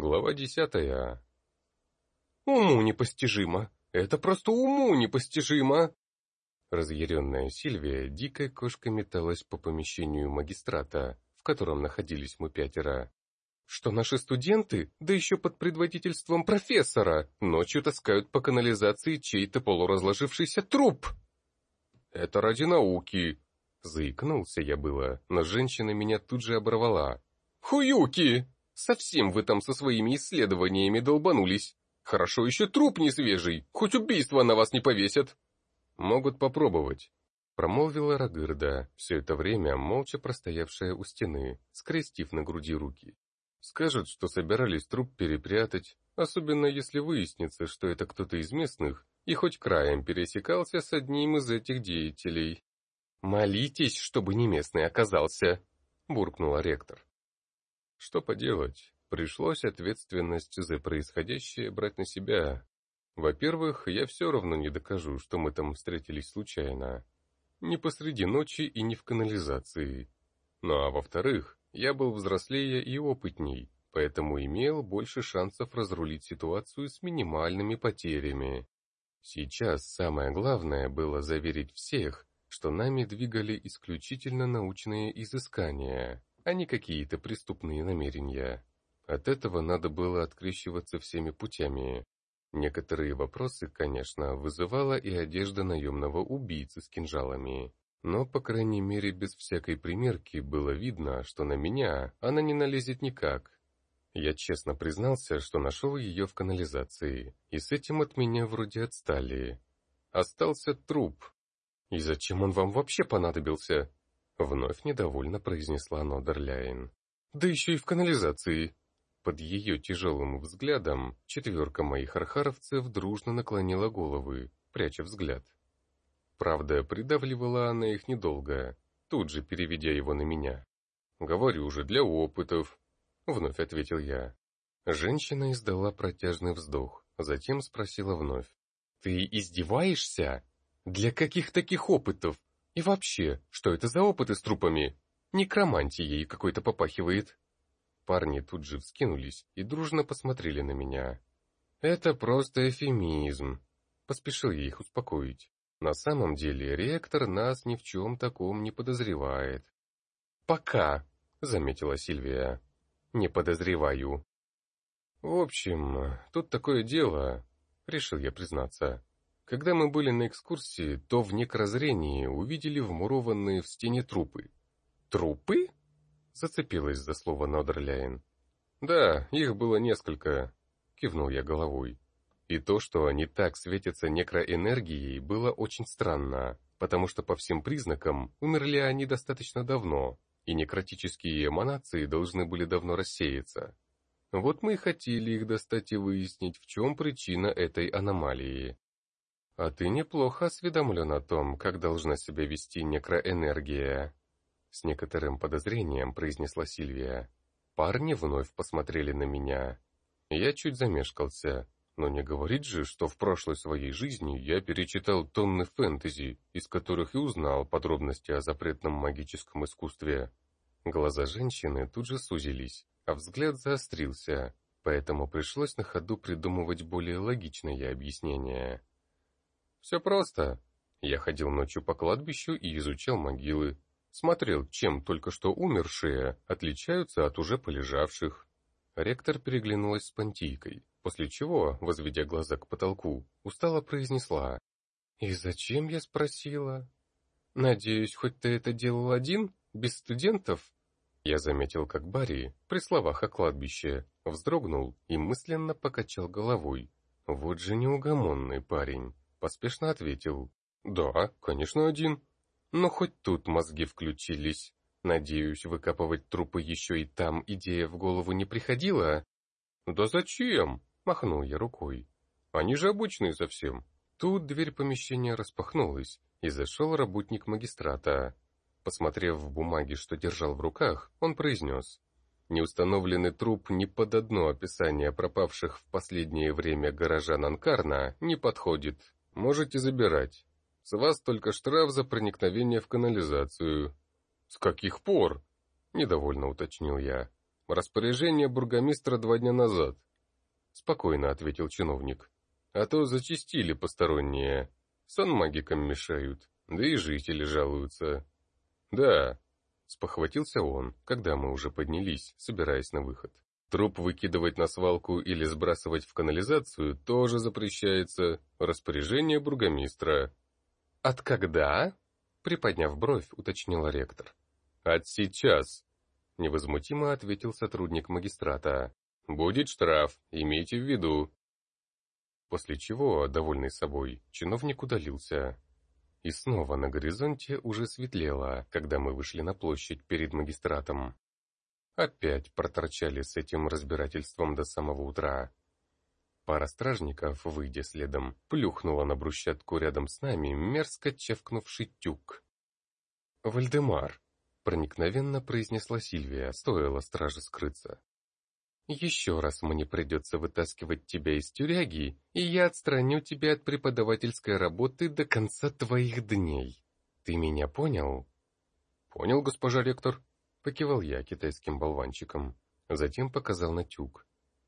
Глава десятая. «Уму непостижимо! Это просто уму непостижимо!» Разъяренная Сильвия дикой кошкой металась по помещению магистрата, в котором находились мы пятеро. Что наши студенты, да еще под предводительством профессора, ночью таскают по канализации чей-то полуразложившийся труп. «Это ради науки!» Заикнулся я было, но женщина меня тут же оборвала. «Хуюки! Совсем вы там со своими исследованиями долбанулись. Хорошо еще труп не свежий, хоть убийство на вас не повесят». «Могут попробовать», — промолвила Рагырда, все это время молча простоявшая у стены, скрестив на груди руки. «Скажут, что собирались труп перепрятать, особенно если выяснится, что это кто-то из местных и хоть краем пересекался с одним из этих деятелей». «Молитесь, чтобы не местный оказался», — буркнула ректор. Что поделать, пришлось ответственность за происходящее брать на себя. Во-первых, я все равно не докажу, что мы там встретились случайно. Не посреди ночи и не в канализации. Ну а во-вторых, я был взрослее и опытней, поэтому имел больше шансов разрулить ситуацию с минимальными потерями. Сейчас самое главное было заверить всех, что нами двигали исключительно научные изыскания, а не какие-то преступные намерения. От этого надо было открещиваться всеми путями. Некоторые вопросы, конечно, вызывала и одежда наемного убийцы с кинжалами. Но, по крайней мере, без всякой примерки было видно, что на меня она не налезет никак. Я честно признался, что нашел ее в канализации, и с этим от меня вроде отстали. Остался труп, «И зачем он вам вообще понадобился?» Вновь недовольно произнесла Нодерляйн. «Да еще и в канализации!» Под ее тяжелым взглядом четверка моих архаровцев дружно наклонила головы, пряча взгляд. Правда, придавливала она их недолго, тут же переведя его на меня. «Говорю же, для опытов», — вновь ответил я. Женщина издала протяжный вздох, затем спросила вновь. «Ты издеваешься?» Для каких таких опытов? И вообще, что это за опыты с трупами? Некромантией какой-то попахивает. Парни тут же вскинулись и дружно посмотрели на меня. Это просто эфемизм. Поспешил я их успокоить. На самом деле ректор нас ни в чем таком не подозревает. «Пока», — заметила Сильвия. «Не подозреваю». «В общем, тут такое дело», — решил я признаться. Когда мы были на экскурсии, то в некрозрении увидели вмурованные в стене трупы. «Трупы?» — зацепилась за слово Нодерляйн. «Да, их было несколько», — кивнул я головой. И то, что они так светятся некроэнергией, было очень странно, потому что по всем признакам умерли они достаточно давно, и некротические эманации должны были давно рассеяться. Вот мы и хотели их достать и выяснить, в чем причина этой аномалии. «А ты неплохо осведомлен о том, как должна себя вести некроэнергия», — с некоторым подозрением произнесла Сильвия. Парни вновь посмотрели на меня. Я чуть замешкался, но не говорит же, что в прошлой своей жизни я перечитал тонны фэнтези, из которых и узнал подробности о запретном магическом искусстве. Глаза женщины тут же сузились, а взгляд заострился, поэтому пришлось на ходу придумывать более логичное объяснение. Все просто. Я ходил ночью по кладбищу и изучал могилы. Смотрел, чем только что умершие отличаются от уже полежавших. Ректор переглянулась с Понтийкой, после чего, возведя глаза к потолку, устало произнесла. «И зачем я спросила? Надеюсь, хоть ты это делал один, без студентов?» Я заметил, как Барри, при словах о кладбище, вздрогнул и мысленно покачал головой. Вот же неугомонный парень. Поспешно ответил. «Да, конечно, один. Но хоть тут мозги включились. Надеюсь, выкапывать трупы еще и там идея в голову не приходила?» «Да зачем?» — махнул я рукой. «Они же обычные совсем». Тут дверь помещения распахнулась, и зашел работник магистрата. Посмотрев в бумаги, что держал в руках, он произнес. Неустановленный труп ни под одно описание пропавших в последнее время горожан Анкарна не подходит. Можете забирать. С вас только штраф за проникновение в канализацию. С каких пор? Недовольно уточнил я. распоряжение бургомистра два дня назад. Спокойно ответил чиновник. А то зачистили посторонние. Санмагикам мешают, да и жители жалуются. Да, спохватился он, когда мы уже поднялись, собираясь на выход. Труп выкидывать на свалку или сбрасывать в канализацию тоже запрещается. Распоряжение бургомистра. «От когда?» — приподняв бровь, уточнила ректор. «От сейчас», — невозмутимо ответил сотрудник магистрата. «Будет штраф, имейте в виду». После чего, довольный собой, чиновник удалился. И снова на горизонте уже светлело, когда мы вышли на площадь перед магистратом. Опять проторчали с этим разбирательством до самого утра. Пара стражников, выйдя следом, плюхнула на брусчатку рядом с нами мерзко чевкнувший тюк. «Вальдемар», — проникновенно произнесла Сильвия, стоило страже скрыться. «Еще раз мне придется вытаскивать тебя из тюряги, и я отстраню тебя от преподавательской работы до конца твоих дней. Ты меня понял?» «Понял, госпожа ректор», Покивал я китайским болванчиком, затем показал на тюк.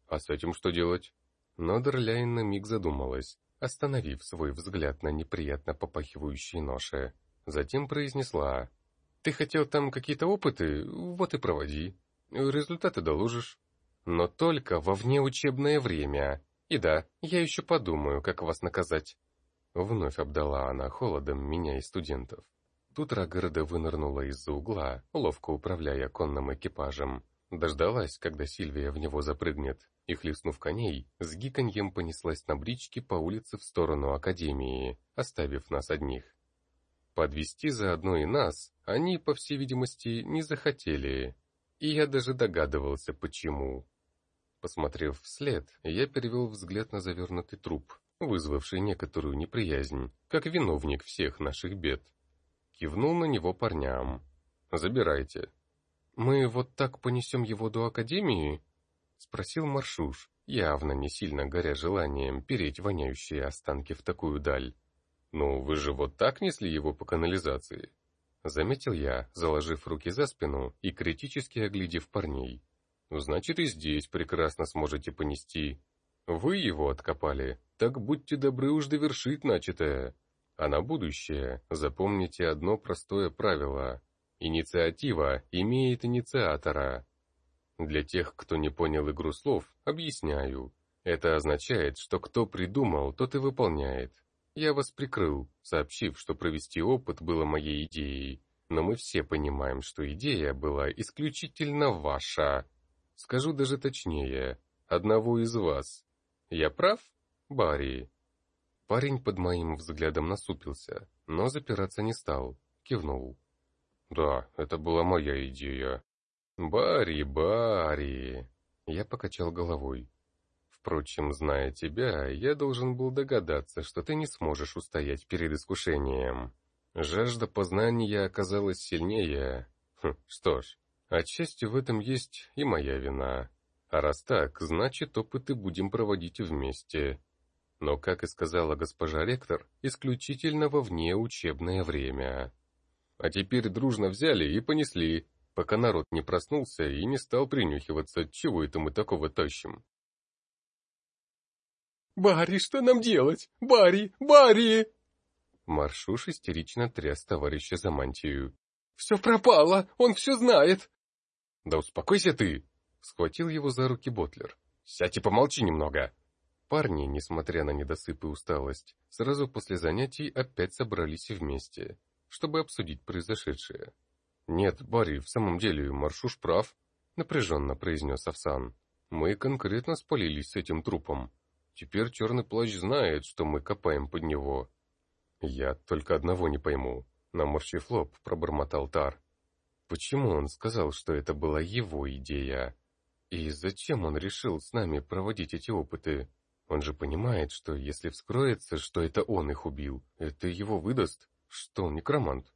А с этим что делать? Но Дерляйн на миг задумалась, остановив свой взгляд на неприятно попахивающие ноши. Затем произнесла. «Ты хотел там какие-то опыты? Вот и проводи. Результаты доложишь. Но только во внеучебное время. И да, я еще подумаю, как вас наказать». Вновь обдала она холодом меня и студентов. Тут Рагорода вынырнула из-за угла, ловко управляя конным экипажем. Дождалась, когда Сильвия в него запрыгнет, и, хлестнув коней, с гиканьем понеслась на бричке по улице в сторону Академии, оставив нас одних. Подвести заодно и нас они, по всей видимости, не захотели, и я даже догадывался, почему. Посмотрев вслед, я перевел взгляд на завернутый труп, вызвавший некоторую неприязнь, как виновник всех наших бед. Кивнул на него парням. «Забирайте». «Мы вот так понесем его до Академии?» Спросил Маршуш, явно не сильно горя желанием переть воняющие останки в такую даль. «Ну, вы же вот так несли его по канализации?» Заметил я, заложив руки за спину и критически оглядев парней. «Значит, и здесь прекрасно сможете понести. Вы его откопали, так будьте добры уж довершить начатое. А на будущее запомните одно простое правило. Инициатива имеет инициатора. Для тех, кто не понял игру слов, объясняю. Это означает, что кто придумал, тот и выполняет. Я вас прикрыл, сообщив, что провести опыт было моей идеей, но мы все понимаем, что идея была исключительно ваша. Скажу даже точнее, одного из вас. Я прав, Барри? Парень под моим взглядом насупился, но запираться не стал, кивнул. «Да, это была моя идея». «Барри, Барри!» Я покачал головой. «Впрочем, зная тебя, я должен был догадаться, что ты не сможешь устоять перед искушением. Жажда познания оказалась сильнее. Хм, что ж, отчасти в этом есть и моя вина. А раз так, значит, опыты будем проводить вместе но, как и сказала госпожа ректор, исключительно во внеучебное время. А теперь дружно взяли и понесли, пока народ не проснулся и не стал принюхиваться, чего это мы такого тащим. «Барри, что нам делать? Барри! Барри!» Маршуш истерично тряс товарища за мантию. «Все пропало! Он все знает!» «Да успокойся ты!» — схватил его за руки Ботлер. «Сядь и помолчи немного!» Парни, несмотря на недосып и усталость, сразу после занятий опять собрались вместе, чтобы обсудить произошедшее. «Нет, Барри, в самом деле, Маршуш прав», — напряженно произнес Овсан. «Мы конкретно спалились с этим трупом. Теперь черный плащ знает, что мы копаем под него». «Я только одного не пойму», — наморщив лоб, пробормотал Тар. «Почему он сказал, что это была его идея? И зачем он решил с нами проводить эти опыты?» Он же понимает, что если вскроется, что это он их убил, это его выдаст, что он некромант.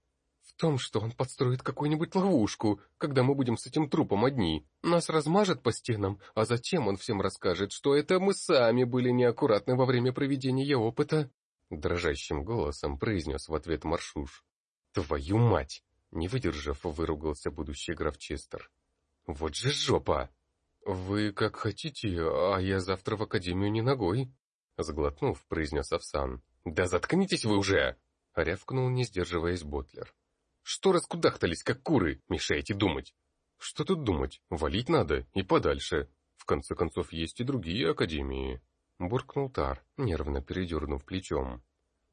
В том, что он подстроит какую-нибудь ловушку, когда мы будем с этим трупом одни. Нас размажет по стенам, а затем он всем расскажет, что это мы сами были неаккуратны во время проведения опыта. Дрожащим голосом произнес в ответ Маршуш. «Твою мать!» Не выдержав, выругался будущий граф Честер. Вот же жопа! «Вы как хотите, а я завтра в академию не ногой», — сглотнув, произнес Овсан. «Да заткнитесь вы уже!» — рявкнул, не сдерживаясь Ботлер. «Что раскудахтались, как куры? Мешаете думать!» «Что тут думать? Валить надо, и подальше. В конце концов, есть и другие академии», — буркнул Тар, нервно передернув плечом.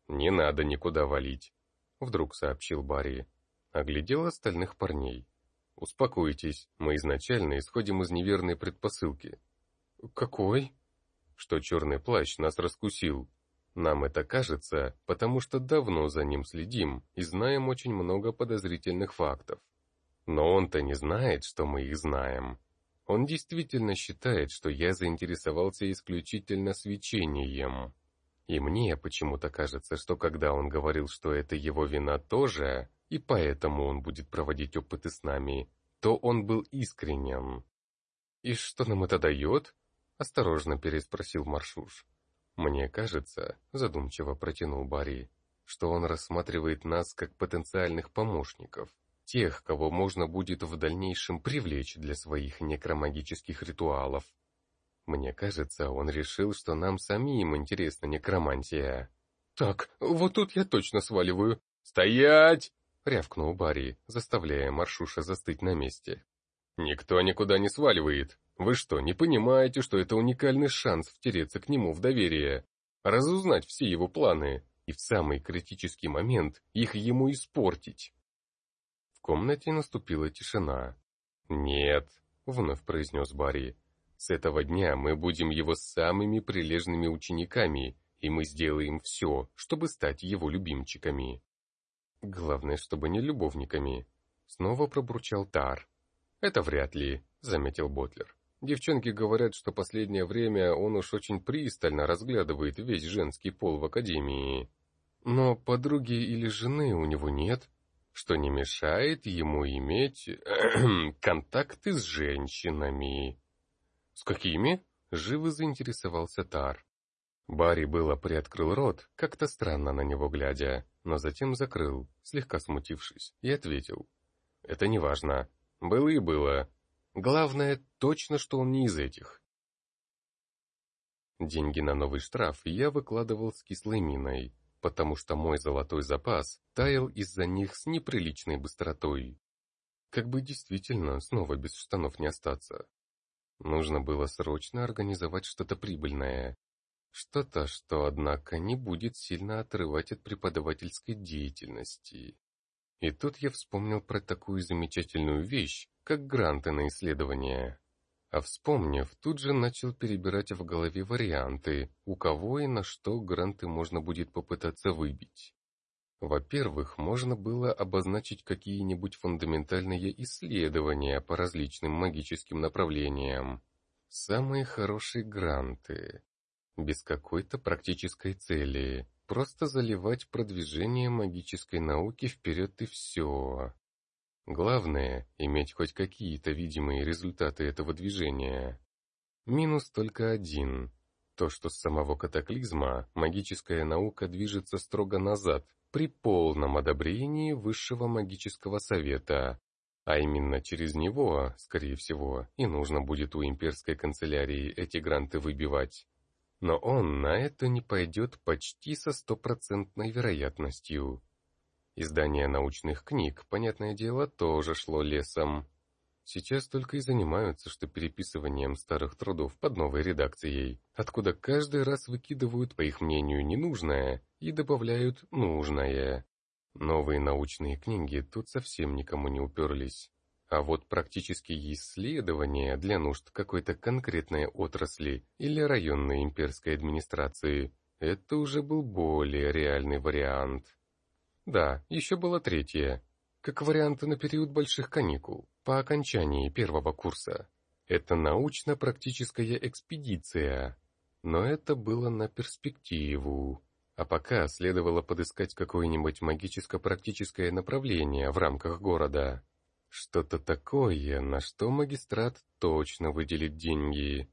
«Не надо никуда валить», — вдруг сообщил Барри. Оглядел остальных парней. Успокойтесь, мы изначально исходим из неверной предпосылки. Какой? Что черный плащ нас раскусил. Нам это кажется, потому что давно за ним следим и знаем очень много подозрительных фактов. Но он-то не знает, что мы их знаем. Он действительно считает, что я заинтересовался исключительно свечением. И мне почему-то кажется, что когда он говорил, что это его вина тоже, и поэтому он будет проводить опыты с нами, то он был искренен. «И что нам это дает?» — осторожно переспросил Маршуш. «Мне кажется», — задумчиво протянул Барри, «что он рассматривает нас как потенциальных помощников, тех, кого можно будет в дальнейшем привлечь для своих некромагических ритуалов. Мне кажется, он решил, что нам самим интересна некромантия». «Так, вот тут я точно сваливаю». «Стоять!» — рявкнул Барри, заставляя Маршуша застыть на месте. «Никто никуда не сваливает. Вы что, не понимаете, что это уникальный шанс втереться к нему в доверие, разузнать все его планы и в самый критический момент их ему испортить?» В комнате наступила тишина. «Нет», — вновь произнес Барри, — «с этого дня мы будем его самыми прилежными учениками, и мы сделаем все, чтобы стать его любимчиками». Главное, чтобы не любовниками. Снова пробурчал Тар. Это вряд ли, заметил Ботлер. Девчонки говорят, что последнее время он уж очень пристально разглядывает весь женский пол в академии. Но подруги или жены у него нет, что не мешает ему иметь контакты с женщинами. С какими? Живо заинтересовался Тар. Барри было приоткрыл рот, как-то странно на него глядя, но затем закрыл, слегка смутившись, и ответил. «Это не важно. Было и было. Главное, точно, что он не из этих». Деньги на новый штраф я выкладывал с кислой миной, потому что мой золотой запас таял из-за них с неприличной быстротой. Как бы действительно снова без штанов не остаться. Нужно было срочно организовать что-то прибыльное, что-то, что, однако, не будет сильно отрывать от преподавательской деятельности. И тут я вспомнил про такую замечательную вещь, как гранты на исследования. А вспомнив, тут же начал перебирать в голове варианты, у кого и на что гранты можно будет попытаться выбить. Во-первых, можно было обозначить какие-нибудь фундаментальные исследования по различным магическим направлениям. Самые хорошие гранты без какой-то практической цели, просто заливать продвижение магической науки вперед и все. Главное – иметь хоть какие-то видимые результаты этого движения. Минус только один – то, что с самого катаклизма магическая наука движется строго назад при полном одобрении Высшего магического совета, а именно через него, скорее всего, и нужно будет у имперской канцелярии эти гранты выбивать. Но он на это не пойдет почти со стопроцентной вероятностью. Издание научных книг, понятное дело, тоже шло лесом. Сейчас только и занимаются, что переписыванием старых трудов под новой редакцией, откуда каждый раз выкидывают, по их мнению, ненужное и добавляют нужное. Новые научные книги тут совсем никому не уперлись. А вот практические исследования для нужд какой-то конкретной отрасли или районной имперской администрации – это уже был более реальный вариант. Да, еще было третье, как вариант на период больших каникул, по окончании первого курса. Это научно-практическая экспедиция, но это было на перспективу. А пока следовало подыскать какое-нибудь магическо-практическое направление в рамках города. Что-то такое, на что магистрат точно выделит деньги.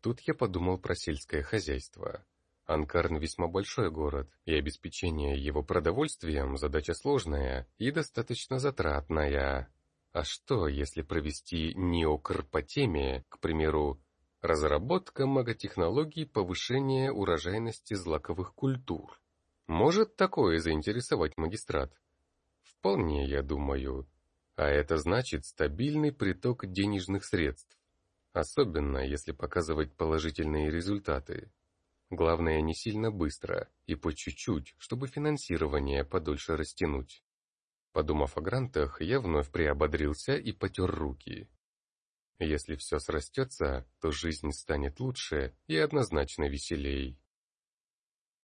Тут я подумал про сельское хозяйство. Анкарн весьма большой город, и обеспечение его продовольствием задача сложная и достаточно затратная. А что, если провести неокарпотемия, к примеру, разработка маготехнологий повышения урожайности злаковых культур? Может такое заинтересовать магистрат? Вполне, я думаю. А это значит стабильный приток денежных средств. Особенно, если показывать положительные результаты. Главное, не сильно быстро и по чуть-чуть, чтобы финансирование подольше растянуть. Подумав о грантах, я вновь приободрился и потер руки. Если все срастется, то жизнь станет лучше и однозначно веселей.